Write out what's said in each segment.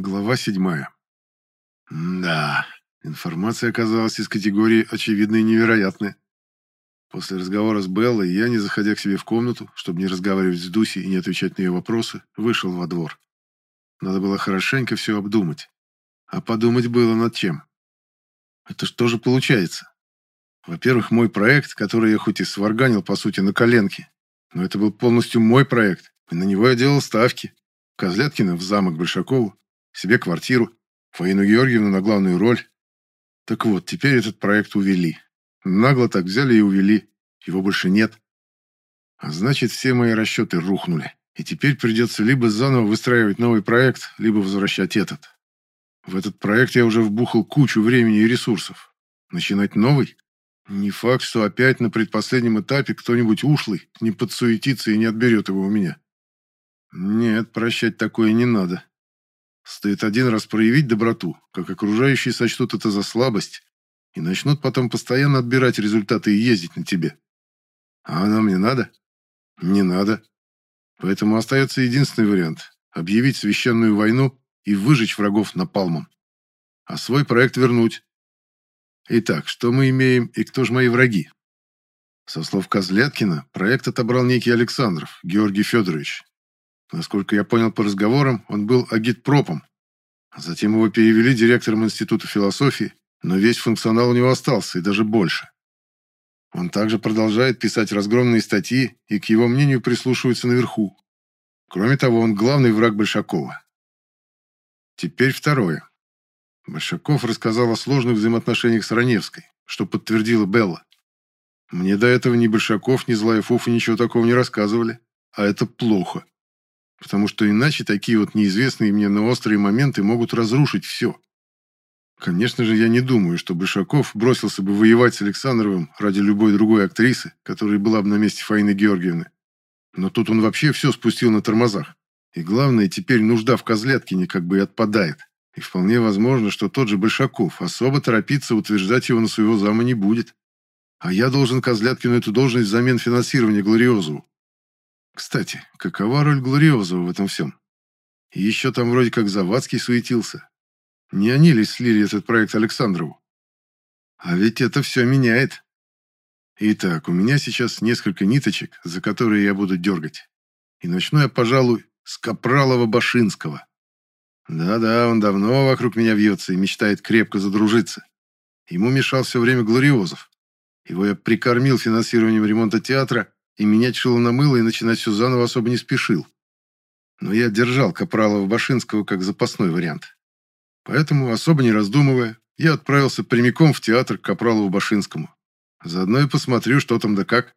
Глава седьмая. Да, информация оказалась из категории очевидной и невероятной. После разговора с Беллой я, не заходя к себе в комнату, чтобы не разговаривать с Дусей и не отвечать на ее вопросы, вышел во двор. Надо было хорошенько все обдумать. А подумать было над чем. Это что же получается? Во-первых, мой проект, который я хоть и сварганил, по сути, на коленке, но это был полностью мой проект, и на него я делал ставки. Козляткина в замок Большакову, себе квартиру, Фаину Георгиевну на главную роль. Так вот, теперь этот проект увели. Нагло так взяли и увели. Его больше нет. А значит, все мои расчеты рухнули. И теперь придется либо заново выстраивать новый проект, либо возвращать этот. В этот проект я уже вбухал кучу времени и ресурсов. Начинать новый? Не факт, что опять на предпоследнем этапе кто-нибудь ушлый не подсуетится и не отберет его у меня. Нет, прощать такое не надо. Стоит один раз проявить доброту, как окружающие сочтут это за слабость и начнут потом постоянно отбирать результаты и ездить на тебе. А оно мне надо? Не надо. Поэтому остается единственный вариант – объявить священную войну и выжечь врагов напалмом. А свой проект вернуть. Итак, что мы имеем и кто же мои враги? Со слов Козляткина, проект отобрал некий Александров, Георгий Федорович, Насколько я понял по разговорам, он был агитпропом. Затем его перевели директором Института философии, но весь функционал у него остался, и даже больше. Он также продолжает писать разгромные статьи, и к его мнению прислушиваются наверху. Кроме того, он главный враг Большакова. Теперь второе. Большаков рассказал о сложных взаимоотношениях с Раневской, что подтвердила Белла. Мне до этого ни Большаков, ни Злаев Уфа ничего такого не рассказывали, а это плохо потому что иначе такие вот неизвестные мне, но острые моменты могут разрушить все. Конечно же, я не думаю, что Большаков бросился бы воевать с Александровым ради любой другой актрисы, которая была бы на месте Фаины Георгиевны. Но тут он вообще все спустил на тормозах. И главное, теперь нужда в Козляткине как бы и отпадает. И вполне возможно, что тот же Большаков особо торопиться утверждать его на своего зама не будет. А я должен Козляткину эту должность взамен финансирования Глориозову. Кстати, какова роль Глориозова в этом всем? Еще там вроде как Завадский суетился. Не они ли слили этот проект Александрову? А ведь это все меняет. Итак, у меня сейчас несколько ниточек, за которые я буду дергать. И начну я, пожалуй, с Капралова-Башинского. Да-да, он давно вокруг меня вьется и мечтает крепко задружиться. Ему мешал все время Глориозов. Его я прикормил финансированием ремонта театра, и менять шило на мыло и начинать все заново особо не спешил. Но я держал Капралова-Башинского как запасной вариант. Поэтому, особо не раздумывая, я отправился прямиком в театр к Капралову-Башинскому. Заодно и посмотрю, что там да как.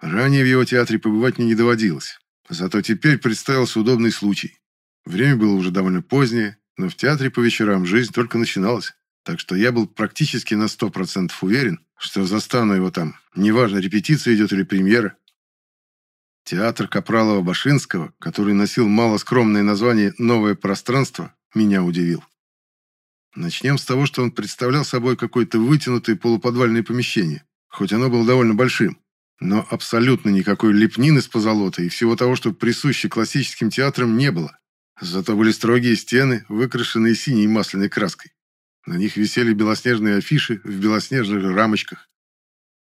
Ранее в его театре побывать мне не доводилось. Зато теперь представился удобный случай. Время было уже довольно позднее, но в театре по вечерам жизнь только начиналась. Так что я был практически на сто процентов уверен, что застану его там, неважно, репетиция идет или премьера. Театр Капралова-Башинского, который носил малоскромное название «Новое пространство», меня удивил. Начнем с того, что он представлял собой какое-то вытянутое полуподвальное помещение, хоть оно было довольно большим, но абсолютно никакой лепнины с позолотой и всего того, что присуще классическим театрам, не было. Зато были строгие стены, выкрашенные синей масляной краской. На них висели белоснежные афиши в белоснежных рамочках.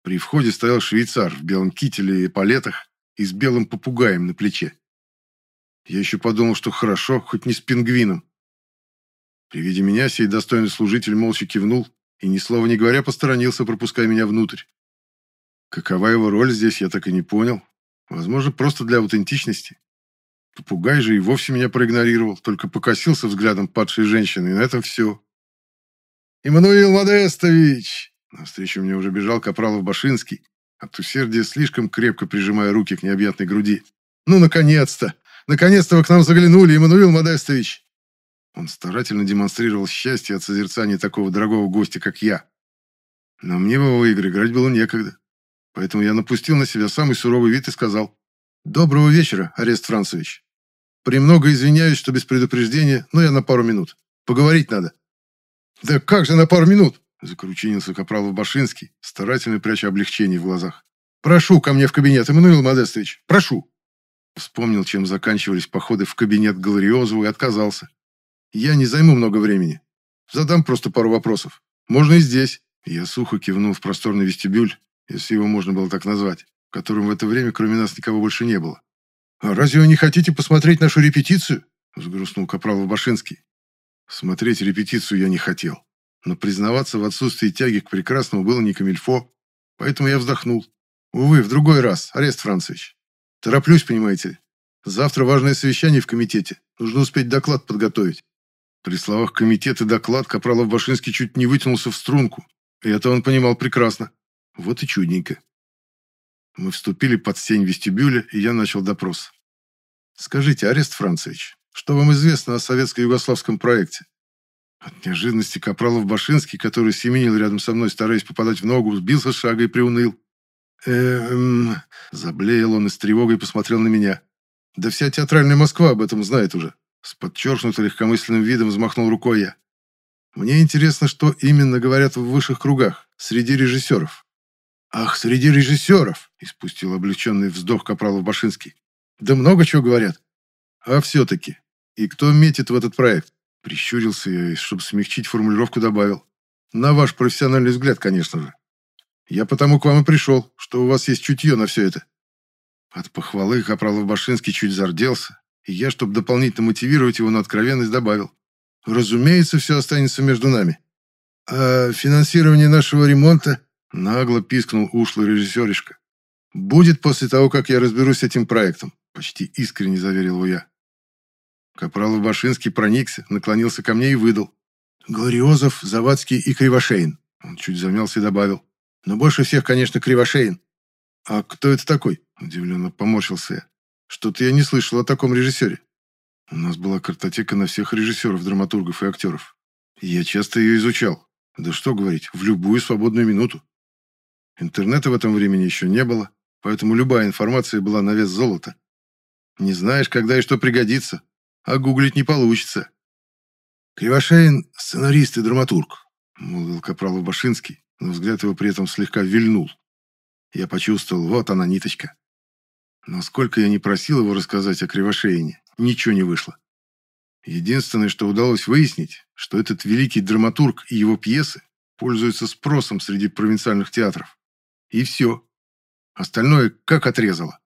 При входе стоял швейцар в белом кителе и палетах и с белым попугаем на плече. Я еще подумал, что хорошо, хоть не с пингвином. При виде меня сей достойный служитель молча кивнул и, ни слова не говоря, посторонился, пропуская меня внутрь. Какова его роль здесь, я так и не понял. Возможно, просто для аутентичности. Попугай же и вовсе меня проигнорировал, только покосился взглядом падшей женщины, и на этом все. «Иммануил Модестович!» Навстречу мне уже бежал Капралов Башинский, от усердия слишком крепко прижимая руки к необъятной груди. «Ну, наконец-то! Наконец-то вы к нам заглянули, Иммануил Модестович!» Он старательно демонстрировал счастье от созерцания такого дорогого гостя, как я. Но мне в его игры играть было некогда. Поэтому я напустил на себя самый суровый вид и сказал «Доброго вечера, Арест Францевич. Премного извиняюсь, что без предупреждения, но я на пару минут. Поговорить надо». «Да как же на пару минут?» – закручинился Капралов Башинский, старательно пряча облегчение в глазах. «Прошу ко мне в кабинет, Эммануил Модестович, прошу!» Вспомнил, чем заканчивались походы в кабинет Галариозову и отказался. Я не займу много времени. Задам просто пару вопросов. Можно и здесь». Я сухо кивнул в просторный вестибюль, если его можно было так назвать, в котором в это время кроме нас никого больше не было. «А разве вы не хотите посмотреть нашу репетицию?» — взгрустнул Капралов Башинский. Смотреть репетицию я не хотел, но признаваться в отсутствии тяги к прекрасному было не камильфо, поэтому я вздохнул. Увы, в другой раз, Арест Францевич. Тороплюсь, понимаете. Завтра важное совещание в комитете. Нужно успеть доклад подготовить. При словах «комитет» и «доклад» Капралов Башинский чуть не вытянулся в струнку. И это он понимал прекрасно. Вот и чудненько. Мы вступили под сень вестибюля, и я начал допрос. «Скажите, Арест Францевич, что вам известно о советско-югославском проекте?» От неожиданности Капралов Башинский, который семенил рядом со мной, стараясь попадать в ногу, сбился с шага и приуныл. «Эм...» Заблеял он и с тревогой посмотрел на меня. «Да вся театральная Москва об этом знает уже». С подчеркнуто легкомысленным видом взмахнул рукой я. «Мне интересно, что именно говорят в высших кругах, среди режиссеров». «Ах, среди режиссеров!» – испустил облегченный вздох Капралов Башинский. «Да много чего говорят. А все-таки. И кто метит в этот проект?» Прищурился я и, чтобы смягчить формулировку, добавил. «На ваш профессиональный взгляд, конечно же. Я потому к вам и пришел, что у вас есть чутье на все это». От похвалы Капралов Башинский чуть зарделся, и я, чтобы дополнительно мотивировать его на откровенность, добавил. «Разумеется, все останется между нами. А финансирование нашего ремонта Нагло пискнул ушлый режиссеришка. «Будет после того, как я разберусь с этим проектом», почти искренне заверил его я. Капралов Башинский проникся, наклонился ко мне и выдал. «Глориозов, Завадский и Кривошеин». Он чуть замялся и добавил. «Но больше всех, конечно, Кривошеин». «А кто это такой?» Удивленно поморщился я. «Что-то я не слышал о таком режиссере». У нас была картотека на всех режиссеров, драматургов и актеров. Я часто ее изучал. Да что говорить, в любую свободную минуту. Интернета в этом времени еще не было, поэтому любая информация была на вес золота. Не знаешь, когда и что пригодится, а гуглить не получится. Кривошеин – сценарист и драматург, молвил Капралов Башинский, но взгляд его при этом слегка вильнул. Я почувствовал, вот она ниточка. Но сколько я не просил его рассказать о Кривошеине, ничего не вышло. Единственное, что удалось выяснить, что этот великий драматург и его пьесы пользуются спросом среди провинциальных театров. И все. Остальное как отрезало.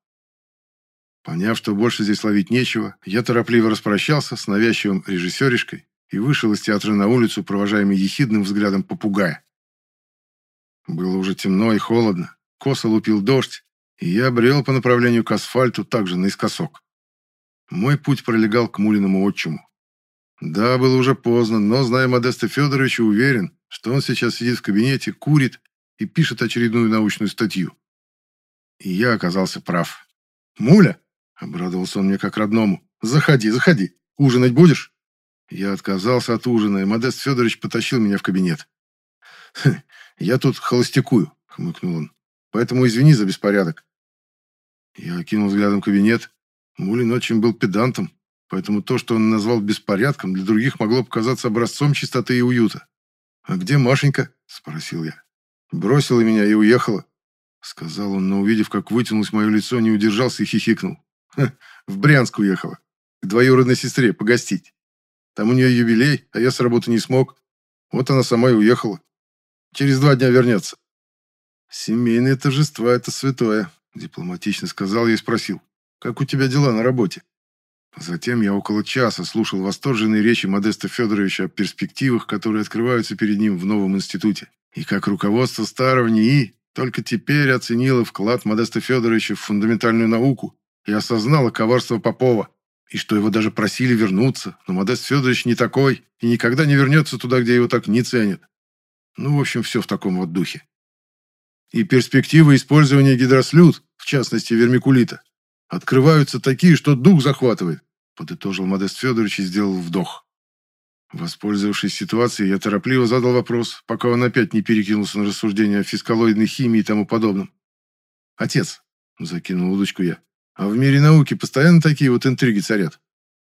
Поняв, что больше здесь ловить нечего, я торопливо распрощался с навязчивым режиссеришкой и вышел из театра на улицу, провожаемый ехидным взглядом попугая. Было уже темно и холодно, косо лупил дождь, и я брел по направлению к асфальту также наискосок. Мой путь пролегал к Мулиному отчиму. Да, было уже поздно, но, зная Модеста Федоровича, уверен, что он сейчас сидит в кабинете, курит и пишет очередную научную статью. И я оказался прав. «Муля!» — обрадовался он мне как родному. «Заходи, заходи. Ужинать будешь?» Я отказался от ужина, и Модест Федорович потащил меня в кабинет. «Хм, «Я тут холостякую», — хмыкнул он. «Поэтому извини за беспорядок». Я окинул взглядом кабинет. Мулин очень был педантом, поэтому то, что он назвал беспорядком, для других могло показаться образцом чистоты и уюта. «А где Машенька?» — спросил я. Бросила меня и уехала. Сказал он, но увидев, как вытянулось мое лицо, не удержался и хихикнул. в Брянск уехала. К двоюродной сестре погостить. Там у нее юбилей, а я с работы не смог. Вот она сама и уехала. Через два дня вернется. Семейные торжества – это святое, дипломатично сказал я и спросил. Как у тебя дела на работе? Затем я около часа слушал восторженные речи Модеста Федоровича о перспективах, которые открываются перед ним в новом институте. И как руководство старого НИИ только теперь оценило вклад Модеста Федоровича в фундаментальную науку и осознало коварство Попова, и что его даже просили вернуться, но Модест Федорович не такой и никогда не вернется туда, где его так не ценят. Ну, в общем, все в таком вот духе. И перспективы использования гидрослюд, в частности вермикулита, открываются такие, что дух захватывает, подытожил Модест Федорович и сделал вдох. Воспользовавшись ситуацией, я торопливо задал вопрос, пока он опять не перекинулся на рассуждения о фискалоидной химии и тому подобном. «Отец», — закинул удочку я, — «а в мире науки постоянно такие вот интриги царят?»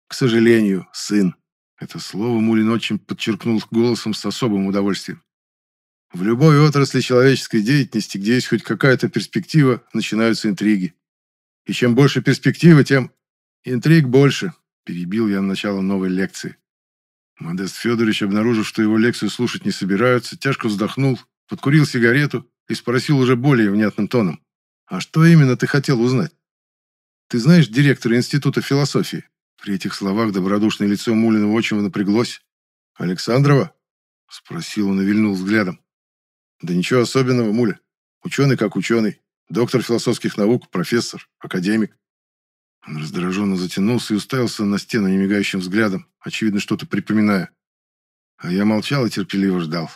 «К сожалению, сын». Это слово Мулин очень подчеркнул голосом с особым удовольствием. В любой отрасли человеческой деятельности, где есть хоть какая-то перспектива, начинаются интриги. И чем больше перспективы, тем интриг больше, перебил я начало новой лекции. Модест Федорович, обнаружив, что его лекцию слушать не собираются, тяжко вздохнул, подкурил сигарету и спросил уже более внятным тоном. «А что именно ты хотел узнать?» «Ты знаешь директора Института философии?» При этих словах добродушное лицо Мулина отчима напряглось. «Александрова?» — спросил он и вильнул взглядом. «Да ничего особенного, Муля. Ученый как ученый. Доктор философских наук, профессор, академик». Он раздраженно затянулся и уставился на стену немигающим взглядом, очевидно, что-то припоминая. А я молчал и терпеливо ждал.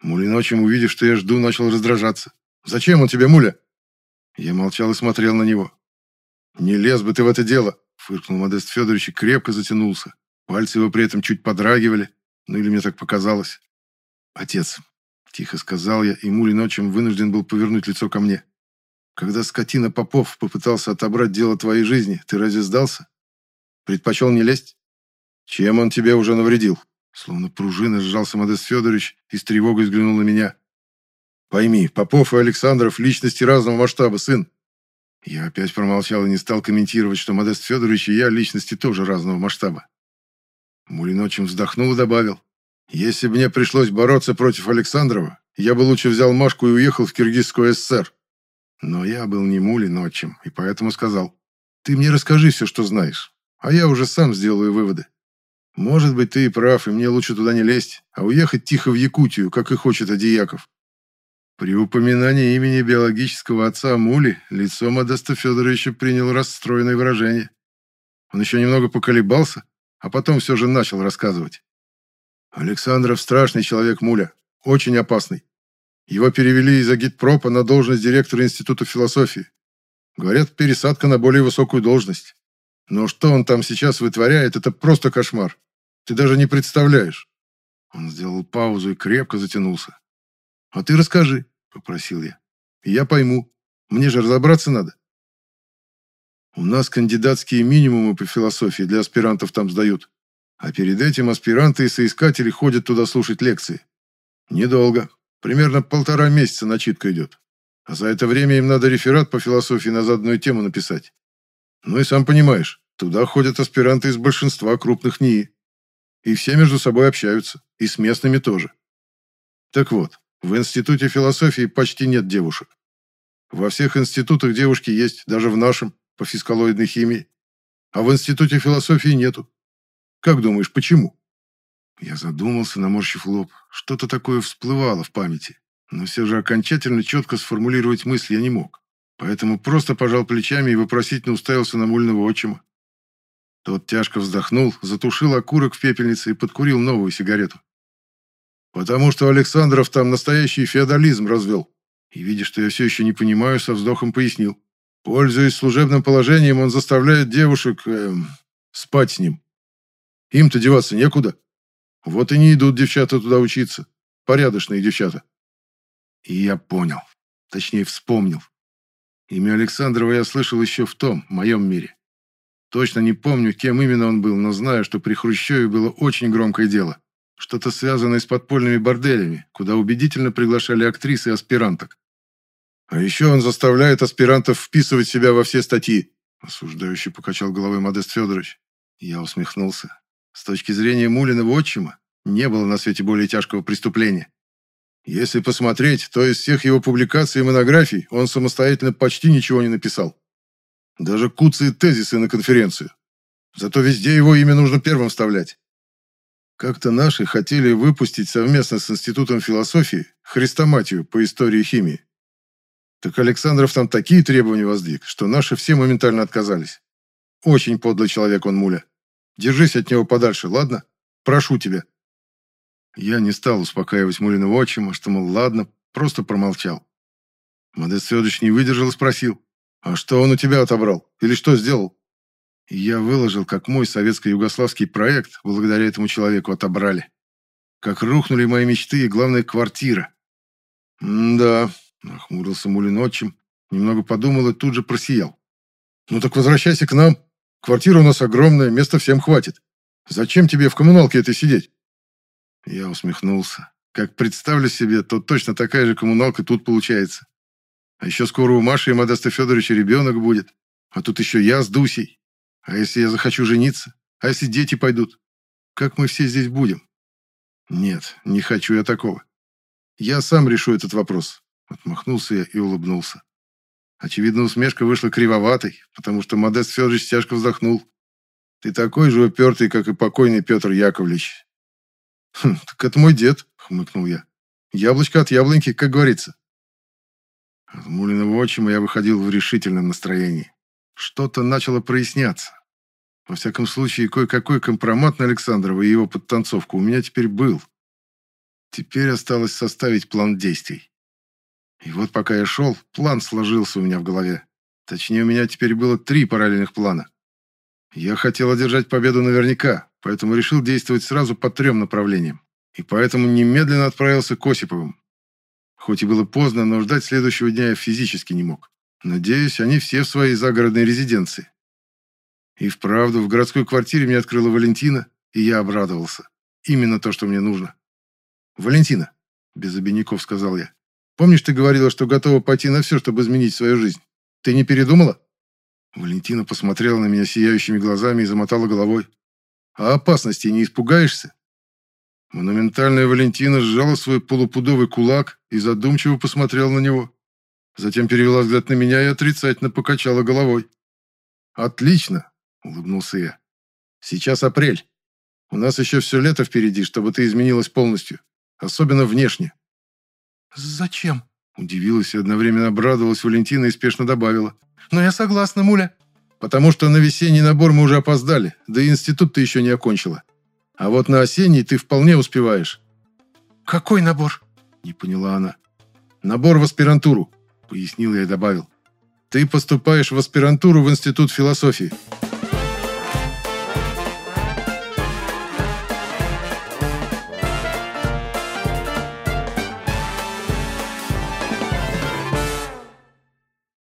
Муля ночью, увидев, что я жду, начал раздражаться. «Зачем он тебе, Муля?» Я молчал и смотрел на него. «Не лез бы ты в это дело!» — фыркнул Модест Федорович и крепко затянулся. Пальцы его при этом чуть подрагивали, ну или мне так показалось. «Отец», — тихо сказал я, и Мули ночью вынужден был повернуть лицо ко мне. Когда скотина Попов попытался отобрать дело твоей жизни, ты разве сдался? Предпочел не лезть? Чем он тебе уже навредил? Словно пружина сжался Модест Федорович и с тревогой взглянул на меня. Пойми, Попов и Александров – личности разного масштаба, сын. Я опять промолчал и не стал комментировать, что Модест Федорович и я – личности тоже разного масштаба. Мулиночем вздохнул и добавил. Если бы мне пришлось бороться против Александрова, я бы лучше взял Машку и уехал в Киргизскую ССР. Но я был не Мулин отчим, и поэтому сказал, «Ты мне расскажи все, что знаешь, а я уже сам сделаю выводы. Может быть, ты и прав, и мне лучше туда не лезть, а уехать тихо в Якутию, как и хочет Адияков». При упоминании имени биологического отца Мули лицо Модеста Федоровича приняло расстроенное выражение. Он еще немного поколебался, а потом все же начал рассказывать. «Александров страшный человек, Муля, очень опасный. Его перевели из агитпропа на должность директора Института философии. Говорят, пересадка на более высокую должность. Но что он там сейчас вытворяет, это просто кошмар. Ты даже не представляешь. Он сделал паузу и крепко затянулся. «А ты расскажи», — попросил я. «И я пойму. Мне же разобраться надо». У нас кандидатские минимумы по философии для аспирантов там сдают. А перед этим аспиранты и соискатели ходят туда слушать лекции. Недолго. Примерно полтора месяца начитка идет. А за это время им надо реферат по философии на заданную тему написать. Ну и сам понимаешь, туда ходят аспиранты из большинства крупных НИИ. И все между собой общаются, и с местными тоже. Так вот, в Институте философии почти нет девушек. Во всех институтах девушки есть, даже в нашем, по фискалоидной химии. А в Институте философии нету. Как думаешь, почему? Я задумался, наморщив лоб. Что-то такое всплывало в памяти. Но все же окончательно четко сформулировать мысль я не мог. Поэтому просто пожал плечами и вопросительно уставился на мульного отчима. Тот тяжко вздохнул, затушил окурок в пепельнице и подкурил новую сигарету. «Потому что Александров там настоящий феодализм развел». И, видя, что я все еще не понимаю, со вздохом пояснил. Пользуясь служебным положением, он заставляет девушек эм, спать с ним. Им-то деваться некуда. Вот и не идут девчата туда учиться. Порядочные девчата. И я понял. Точнее, вспомнил. Имя Александрова я слышал еще в том, моем мире. Точно не помню, кем именно он был, но знаю, что при Хрущеве было очень громкое дело. Что-то связанное с подпольными борделями, куда убедительно приглашали актрисы и аспиранток. А еще он заставляет аспирантов вписывать себя во все статьи. Осуждающий покачал головой Модест Федорович. Я усмехнулся. С точки зрения Мулиного отчима, не было на свете более тяжкого преступления. Если посмотреть, то из всех его публикаций и монографий он самостоятельно почти ничего не написал. Даже куцы тезисы на конференцию. Зато везде его имя нужно первым вставлять. Как-то наши хотели выпустить совместно с Институтом философии хрестоматию по истории химии. Так Александров там такие требования воздвиг, что наши все моментально отказались. Очень подлый человек он, Муля. Держись от него подальше, ладно? Прошу тебя». Я не стал успокаивать Мулиного отчима, что, мол, ладно, просто промолчал. Модест Федорович не выдержал и спросил, «А что он у тебя отобрал? Или что сделал?» И я выложил, как мой советско-югославский проект благодаря этому человеку отобрали. Как рухнули мои мечты и, главное, квартира. «Да», — нахмурился Мулин отчим, немного подумал и тут же просиял. «Ну так возвращайся к нам. Квартира у нас огромная, места всем хватит. Зачем тебе в коммуналке этой сидеть?» Я усмехнулся. Как представлю себе, то точно такая же коммуналка тут получается. А еще скоро у Маши и Модеста Федоровича ребенок будет. А тут еще я с Дусей. А если я захочу жениться? А если дети пойдут? Как мы все здесь будем? Нет, не хочу я такого. Я сам решу этот вопрос. Отмахнулся я и улыбнулся. Очевидно, усмешка вышла кривоватой, потому что Модест Федорович тяжко вздохнул. Ты такой же упертый, как и покойный Петр Яковлевич. Хм, так это мой дед, хмыкнул я. Яблочко от яблоньки, как говорится. От Мулиного отчима я выходил в решительном настроении. Что-то начало проясняться. Во всяком случае, кое-какой компромат на Александрова и его подтанцовку у меня теперь был. Теперь осталось составить план действий. И вот пока я шел, план сложился у меня в голове. Точнее, у меня теперь было три параллельных плана. Я хотел одержать победу наверняка, поэтому решил действовать сразу по трем направлениям. И поэтому немедленно отправился к Осиповым. Хоть и было поздно, но ждать следующего дня я физически не мог. Надеюсь, они все в своей загородной резиденции. И вправду, в городской квартире мне открыла Валентина, и я обрадовался. Именно то, что мне нужно. «Валентина», — без обиняков сказал я, — «помнишь, ты говорила, что готова пойти на все, чтобы изменить свою жизнь? Ты не передумала?» Валентина посмотрела на меня сияющими глазами и замотала головой. «А опасности не испугаешься?» Монументальная Валентина сжала свой полупудовый кулак и задумчиво посмотрела на него. Затем перевела взгляд на меня и отрицательно покачала головой. «Отлично!» – улыбнулся я. «Сейчас апрель. У нас еще все лето впереди, чтобы ты изменилась полностью. Особенно внешне». «Зачем?» – удивилась и одновременно обрадовалась Валентина и спешно добавила. «Но я согласна, Муля». «Потому что на весенний набор мы уже опоздали, да и институт ты еще не окончила. А вот на осенний ты вполне успеваешь». «Какой набор?» – не поняла она. «Набор в аспирантуру», – пояснил я и добавил. «Ты поступаешь в аспирантуру в Институт философии».